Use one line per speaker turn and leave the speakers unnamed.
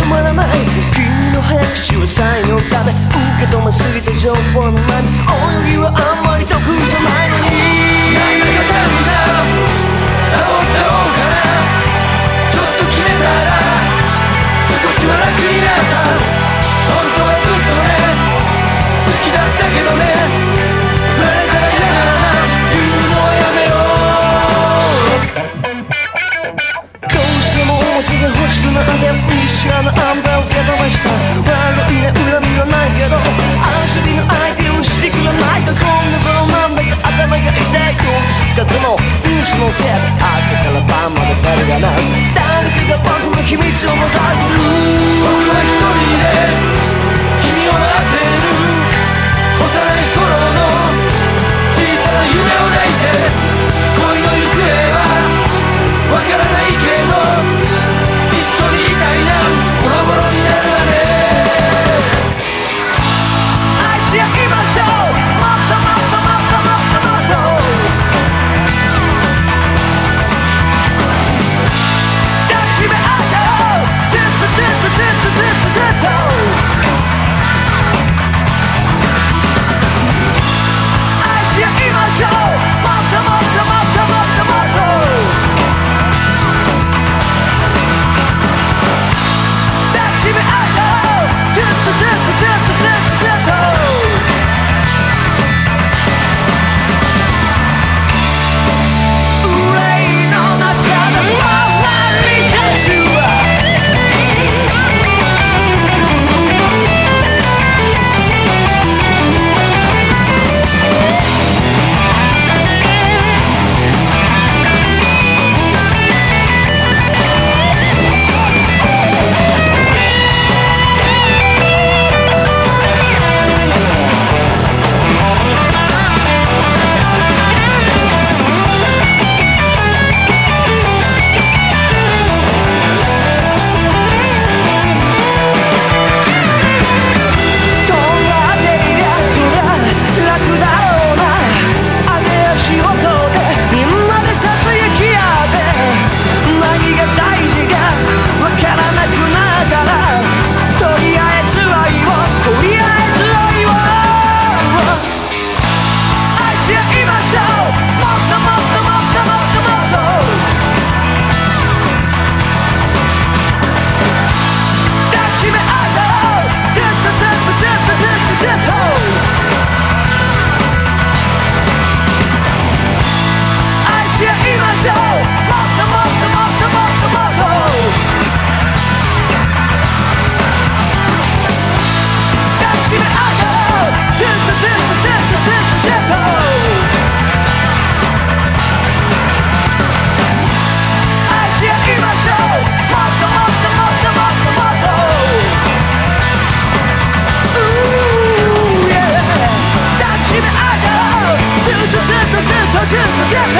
止まらない。
君の早口は才能だね受け止めすぎた情報の
波した。悪いな恨みはないけど遊びの相手をしてくれないとこんな頃なんだか頭が痛い。と落ち着かずも因子のせい朝から晩まで誰がな誰かが僕の秘密を
持た
れてる。Yeah.